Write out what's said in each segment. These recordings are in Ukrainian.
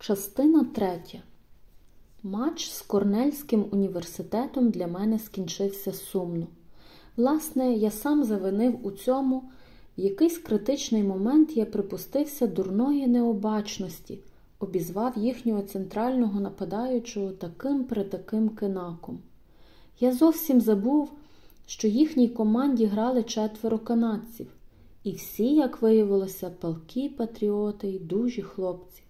Частина третя. Матч з Корнельським університетом для мене скінчився сумно. Власне, я сам завинив у цьому. В якийсь критичний момент я припустився дурної необачності, обізвав їхнього центрального нападаючого таким притаким кинаком. Я зовсім забув, що їхній команді грали четверо канадців, і всі, як виявилося, палкі патріоти й дужі хлопці.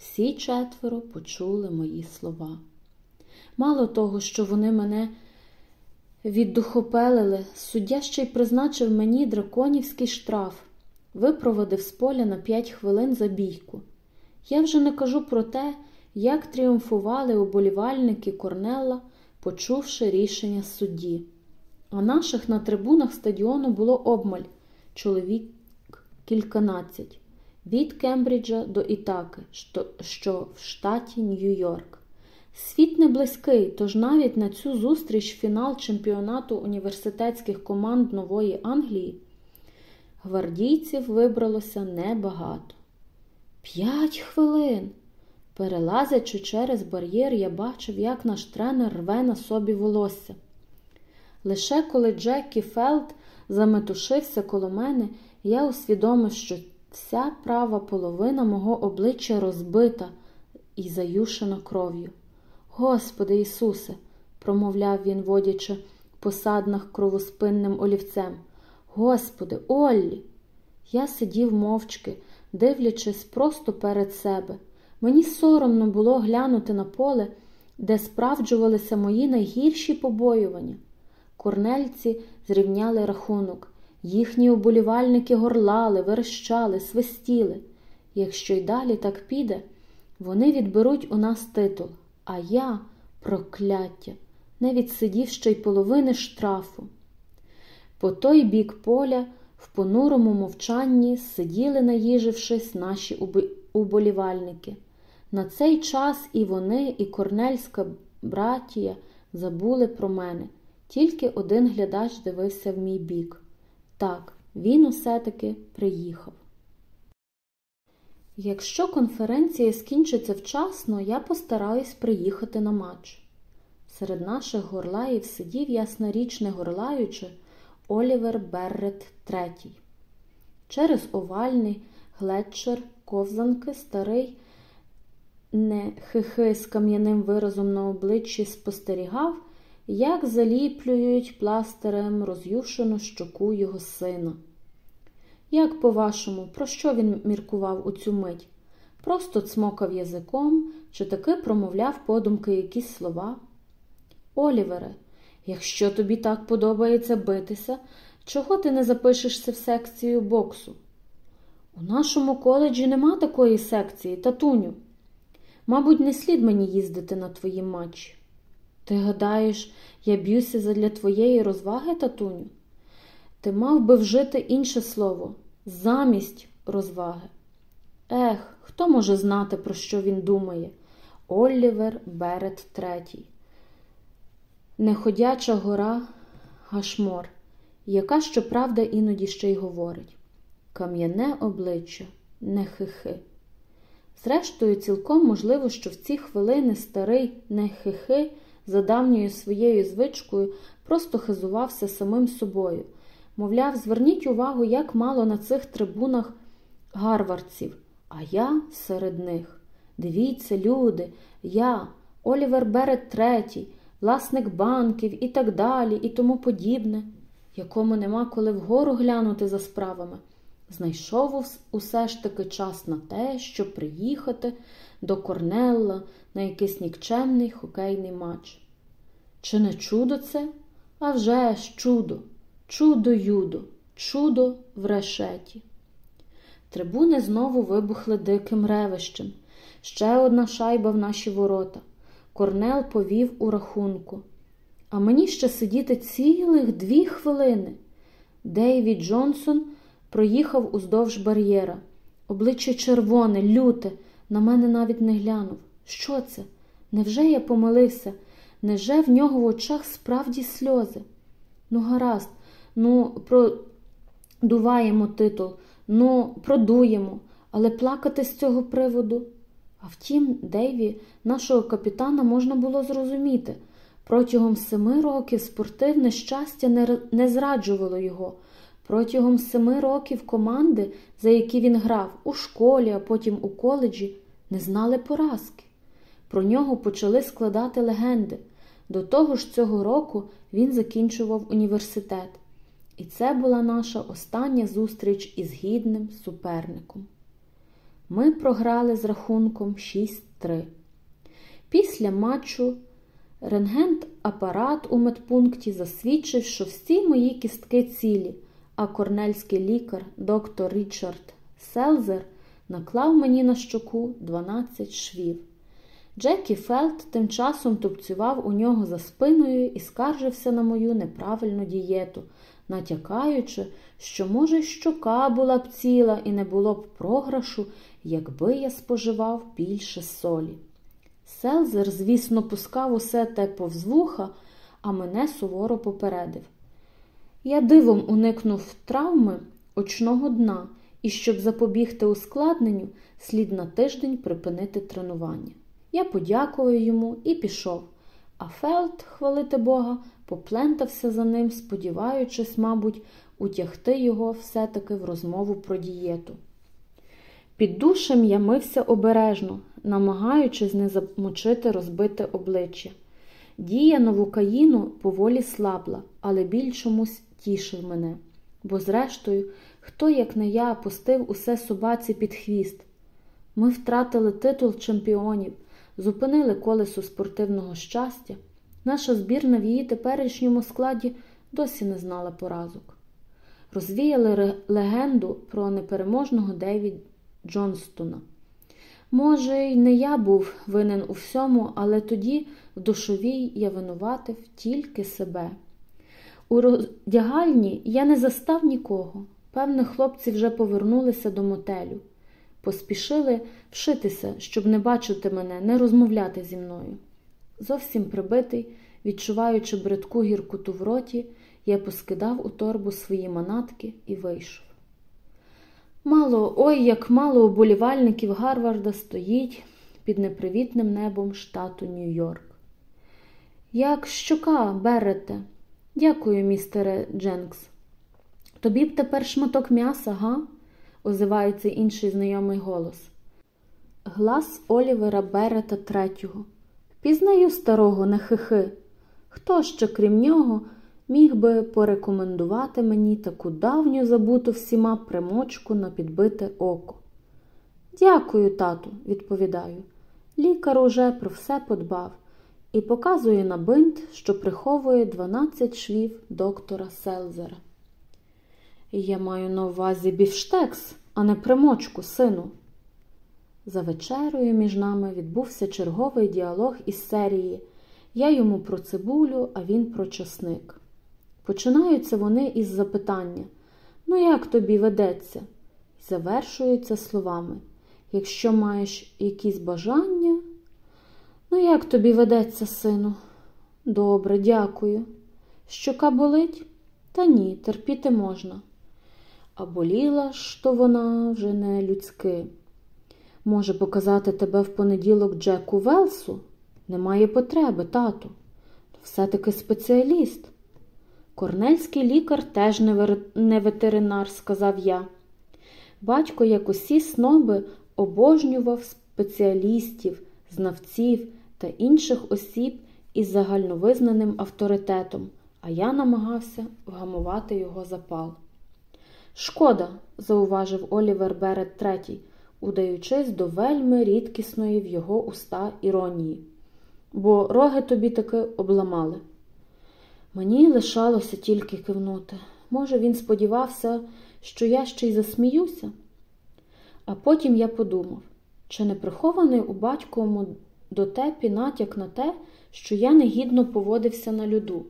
Всі четверо почули мої слова. Мало того, що вони мене віддухопелили, суддя ще й призначив мені драконівський штраф, випроводив з поля на п'ять хвилин за бійку. Я вже не кажу про те, як тріумфували уболівальники Корнелла, почувши рішення судді. А наших на трибунах стадіону було обмаль чоловік кільканадцять від Кембриджа до Ітаки, що в штаті Нью-Йорк. Світ не близький, тож навіть на цю зустріч фінал чемпіонату університетських команд Нової Англії гвардійців вибралося небагато. П'ять хвилин. Перелазячи через бар'єр, я бачив, як наш тренер рве на собі волосся. Лише коли Джекі Фелд заметушився коло мене, я усвідомив, що Вся права половина мого обличчя розбита і заюшена кров'ю. Господи Ісусе, промовляв він, водячи по саднах кровоспинним олівцем. Господи, Оллі! Я сидів мовчки, дивлячись просто перед себе. Мені соромно було глянути на поле, де справджувалися мої найгірші побоювання. Корнельці зрівняли рахунок. Їхні оболівальники горлали, верещали, свистіли. Якщо й далі так піде, вони відберуть у нас титул, а я, прокляття, не відсидів ще й половини штрафу. По той бік поля, в понурому мовчанні, сиділи, наїжившись, наші уболівальники. На цей час і вони, і корнельська братія забули про мене. Тільки один глядач дивився в мій бік. Так, він усе таки приїхав. Якщо конференція скінчиться вчасно, я постараюсь приїхати на матч. Серед наших горлаїв сидів ясноріч не горлаючи Олівер Беррет III. Через овальний глетчер ковзанки старий не хихи з кам'яним виразом на обличчі спостерігав, як заліплюють пластирем роз'юшену щоку його сина. Як, по-вашому, про що він міркував у цю мить? Просто цмокав язиком чи таки промовляв подумки якісь слова? Олівере, якщо тобі так подобається битися, чого ти не запишешся в секцію боксу? У нашому коледжі нема такої секції, татуню. Мабуть, не слід мені їздити на твої матчі. Ти гадаєш, я б'юся задля твоєї розваги, татуню? Ти мав би вжити інше слово замість розваги. Ех, хто може знати, про що він думає? Олівер Берет третій. Неходяча гора Гашмор, яка, щоправда, іноді ще й говорить. Кам'яне обличчя, не хихи. Зрештою, цілком можливо, що в ці хвилини старий не хихи за давньою своєю звичкою просто хизувався самим собою. Мовляв, зверніть увагу, як мало на цих трибунах гарвардців, а я серед них. Дивіться, люди, я, Олівер Берет третій, власник банків і так далі, і тому подібне, якому нема коли вгору глянути за справами. Знайшов усе ж таки час на те, щоб приїхати до Корнелла на якийсь нікчемний хокейний матч. Чи не чудо це? А вже ж чудо, чудо юдо, чудо в решеті. Трибуни знову вибухли диким ревищем. Ще одна шайба в наші ворота. Корнел повів у рахунку. А мені ще сидіти цілих дві хвилини. Дейвід Джонсон проїхав уздовж бар'єра. Обличчя червоне, люте, на мене навіть не глянув. Що це? Невже я помилився? Неже в нього в очах справді сльози? Ну, гаразд, ну, продуваємо титул, ну, продуємо, але плакати з цього приводу. А втім, Дейві, нашого капітана, можна було зрозуміти. Протягом семи років спортивне щастя не зраджувало його. Протягом семи років команди, за які він грав у школі, а потім у коледжі, не знали поразки. Про нього почали складати легенди. До того ж, цього року він закінчував університет. І це була наша остання зустріч із гідним суперником. Ми програли з рахунком 6-3. Після матчу рентген-апарат у медпункті засвідчив, що всі мої кістки цілі, а корнельський лікар доктор Річард Селзер наклав мені на щоку 12 швів. Джекі Фелт тим часом тупцював у нього за спиною і скаржився на мою неправильну дієту, натякаючи, що, може, щока була б ціла і не було б програшу, якби я споживав більше солі. Селзер, звісно, пускав усе те повз вуха, а мене суворо попередив. Я дивом уникнув травми очного дна, і щоб запобігти ускладненню, слід на тиждень припинити тренування. Я подякував йому і пішов, а Фелд, хвалити Бога, поплентався за ним, сподіваючись, мабуть, утягти його все-таки в розмову про дієту. Під душем я мився обережно, намагаючись не замочити розбите обличчя. Дія новокаїну поволі слабла, але біль чомусь тішив мене, бо, зрештою, хто, як не я, пустив усе собаці під хвіст. Ми втратили титул чемпіонів, зупинили колесо спортивного щастя. Наша збірна в її теперішньому складі досі не знала поразок. Розвіяли легенду про непереможного Дейві Джонстона. Може, й не я був винен у всьому, але тоді в душовій я винуватив тільки себе. У роздягальні я не застав нікого. Певне, хлопці вже повернулися до мотелю. Поспішили вшитися, щоб не бачити мене, не розмовляти зі мною. Зовсім прибитий, відчуваючи бридку гіркоту в роті, я поскидав у торбу свої манатки і вийшов. Мало, ой, як мало уболівальників Гарварда стоїть під непривітним небом штату Нью-Йорк. Як щука берете? Дякую, містере Дженкс. Тобі б тепер шматок м'яса, га? озивається інший знайомий голос. Глас Олівера Берета третього. Пізнаю старого на хихи. Хто ще, крім нього, міг би порекомендувати мені таку давню забуту всіма примочку на підбите око? Дякую, тату, відповідаю. Лікар уже про все подбав і показує на бинт, що приховує 12 швів доктора Селзера. Я маю на увазі бівштекс, а не примочку, сину. За вечерою між нами відбувся черговий діалог із серії Я йому про цибулю, а він про часник. Починаються вони із запитання Ну, як тобі ведеться? Завершуються словами Якщо маєш якісь бажання, ну, як тобі ведеться, сину? Добре, дякую. Щока болить? Та ні, терпіти можна. А боліла ж то вона вже не людськи. Може показати тебе в понеділок Джеку Велсу? Немає потреби, тату. Все-таки спеціаліст. Корнельський лікар теж не ветеринар, сказав я. Батько, як усі сноби, обожнював спеціалістів, знавців та інших осіб із загальновизнаним авторитетом, а я намагався вгамувати його запал. Шкода, зауважив Олівер Берет третій, удаючись до вельми рідкісної в його уста іронії, бо роги тобі таки обламали. Мені лишалося тільки кивнути. Може, він сподівався, що я ще й засміюся. А потім я подумав, чи не прихований у батьковому дотепі натяк на те, що я негідно поводився на люду.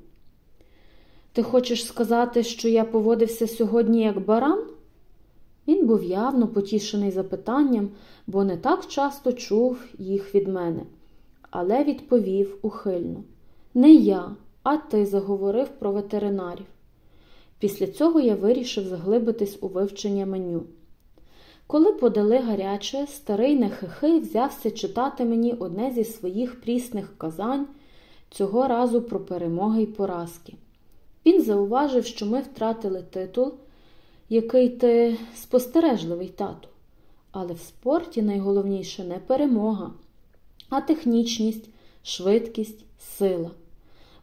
Ти хочеш сказати, що я поводився сьогодні як баран? Він був явно потішений запитанням, бо не так часто чув їх від мене, але відповів ухильно Не я, а ти заговорив про ветеринарів. Після цього я вирішив заглибитись у вивчення меню. Коли подали гаряче, старий нехихи взявся читати мені одне зі своїх прісних казань, цього разу про перемоги й поразки. Він зауважив, що ми втратили титул, який ти спостережливий тату. Але в спорті найголовніше не перемога, а технічність, швидкість, сила.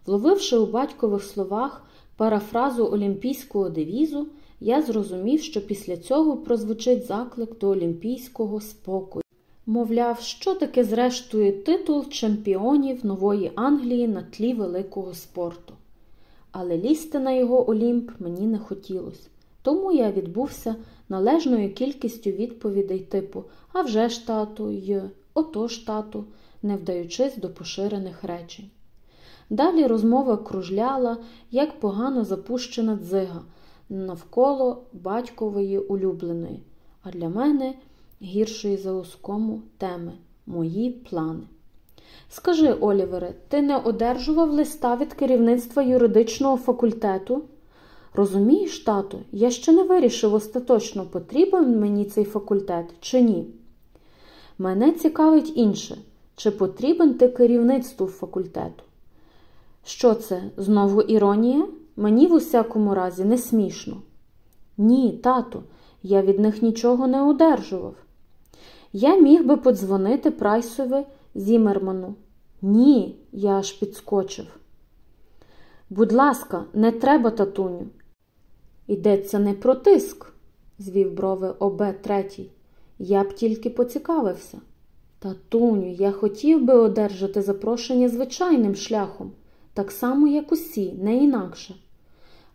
Вловивши у батькових словах парафразу олімпійського девізу, я зрозумів, що після цього прозвучить заклик до олімпійського спокою. Мовляв, що таке, зрештою, титул чемпіонів Нової Англії на тлі великого спорту. Але лізти на його Олімп мені не хотілося, тому я відбувся належною кількістю відповідей типу А вже ж тату й отож тату, не вдаючись до поширених речень. Далі розмова кружляла, як погано запущена дзига навколо батькової улюбленої, а для мене гіршої за оскому теми мої плани. Скажи, Олівере, ти не одержував листа від керівництва юридичного факультету? Розумієш, тату, я ще не вирішив остаточно, потрібен мені цей факультет чи ні. Мене цікавить інше, чи потрібен ти керівництву факультету? Що це, знову іронія? Мені в усякому разі не смішно. Ні, тату, я від них нічого не одержував. Я міг би подзвонити Прайсові Зімерману. Ні, я аж підскочив. Будь ласка, не треба, татуню. Йдеться не про тиск, звів брови обе третій. Я б тільки поцікавився. Татуню, я хотів би одержати запрошення звичайним шляхом, так само, як усі, не інакше.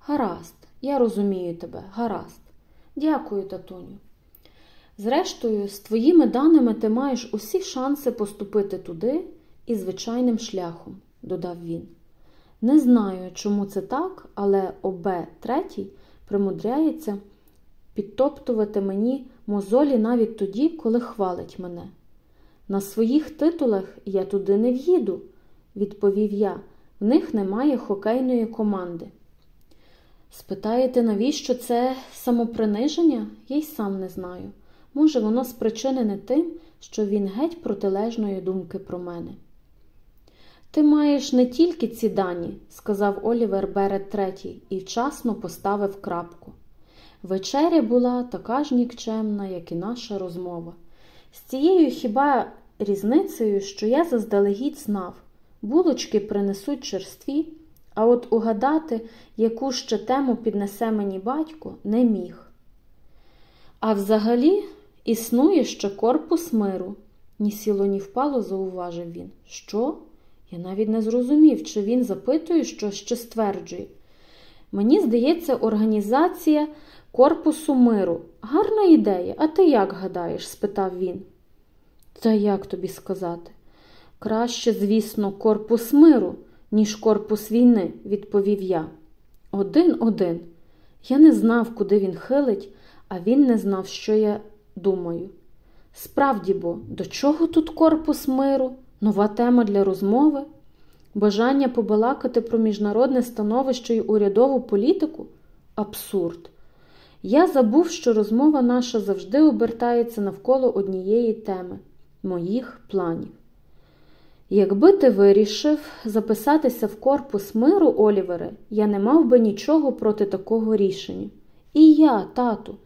Гаразд, я розумію тебе, гаразд. Дякую, татуню. Зрештою, з твоїми даними ти маєш усі шанси поступити туди і звичайним шляхом, додав він. Не знаю, чому це так, але ОБ третій примудряється підтоптувати мені мозолі навіть тоді, коли хвалить мене. На своїх титулах я туди не в'їду, відповів я. В них немає хокейної команди. Спитаєте, навіщо це самоприниження? Я й сам не знаю. Може, воно спричинене тим, що він геть протилежної думки про мене. Ти маєш не тільки ці дані, сказав Олівер Берет третій і вчасно поставив крапку. Вечеря була така ж нікчемна, як і наша розмова. З цією хіба різницею, що я заздалегідь знав, булочки принесуть черстві, а от угадати, яку ще тему піднесе мені батько, не міг. А взагалі існує ще корпус миру, ні сіло, ні впало, зауважив він. Що? Я навіть не зрозумів, чи він запитує, що ще стверджує. Мені здається, організація корпусу миру. Гарна ідея, а ти як гадаєш? спитав він. Та як тобі сказати? Краще, звісно, корпус миру, ніж корпус війни, відповів я. Один-один. Я не знав, куди він хилить, а він не знав, що я думаю. Справді бо, до чого тут корпус миру? Нова тема для розмови? Бажання побалакати про міжнародне становище й урядову політику? Абсурд. Я забув, що розмова наша завжди обертається навколо однієї теми моїх планів. Якби ти вирішив записатися в корпус миру, Олівере, я не мав би нічого проти такого рішення. І я, тату,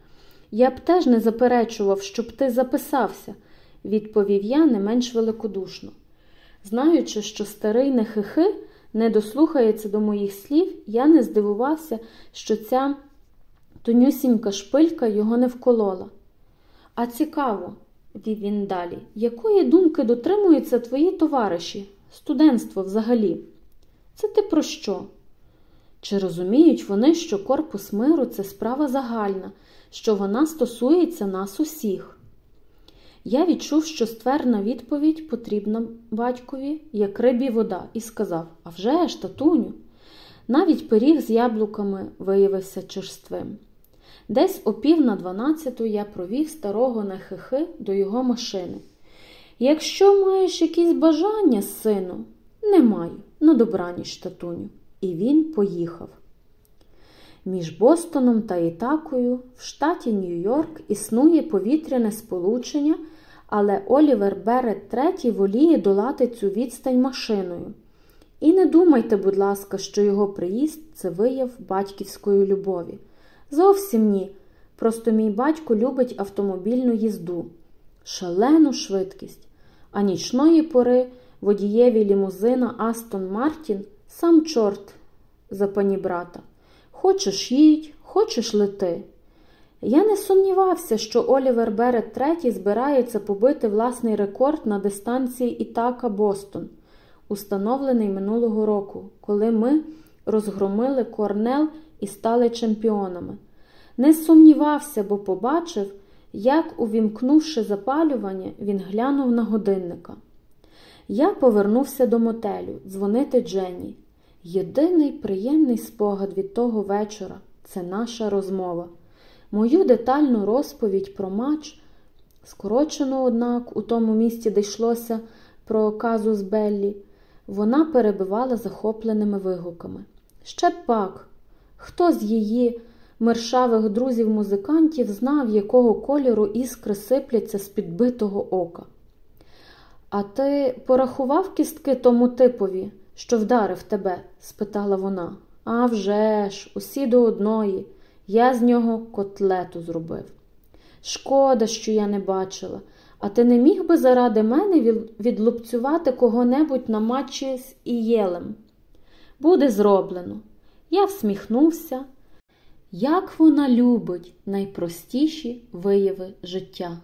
я б теж не заперечував, щоб ти записався, відповів я не менш великодушно. Знаючи, що старий нехихи не дослухається до моїх слів, я не здивувався, що ця тонюсінька шпилька його не вколола. А цікаво, вів він далі, якої думки дотримуються твої товариші, студентство взагалі? Це ти про що? Чи розуміють вони, що корпус миру це справа загальна, що вона стосується нас усіх? Я відчув, що ствердна відповідь потрібна батькові, як рибі вода, і сказав «А вже ж, татуню. Навіть пиріг з яблуками виявився черствим. Десь о пів на дванадцяту я провів старого нехихи до його машини. Якщо маєш якісь бажання, сину, не маю, на добраніч, татуню. І він поїхав. Між Бостоном та Ітакою в штаті Нью-Йорк існує повітряне сполучення, але Олівер Берет III воліє долати цю відстань машиною. І не думайте, будь ласка, що його приїзд це вияв батьківської любові. Зовсім ні. Просто мій батько любить автомобільну їзду, шалену швидкість, а нічної пори водієві лімузина Астон Мартін сам чорт за пані брата. Хочеш їдь, хочеш лети. Я не сумнівався, що Олівер Берет III збирається побити власний рекорд на дистанції Ітака Бостон, установлений минулого року, коли ми розгромили Корнел і стали чемпіонами. Не сумнівався, бо побачив, як, увімкнувши запалювання, він глянув на годинника. Я повернувся до мотелю дзвонити Дженні. Єдиний приємний спогад від того вечора це наша розмова. Мою детальну розповідь про матч, скорочену, однак, у тому місці, де йшлося про казус Беллі, вона перебивала захопленими вигуками. Ще пак, хто з її мершавих друзів-музикантів знав, якого кольору іскри сипляться з підбитого ока. А ти порахував кістки тому типові, що вдарив тебе? спитала вона. «А вже ж, усі до одної. Я з нього котлету зробив. Шкода, що я не бачила, а ти не міг би заради мене відлупцювати кого-небудь на матчі з Ієлем? Буде зроблено. Я всміхнувся. Як вона любить найпростіші вияви життя.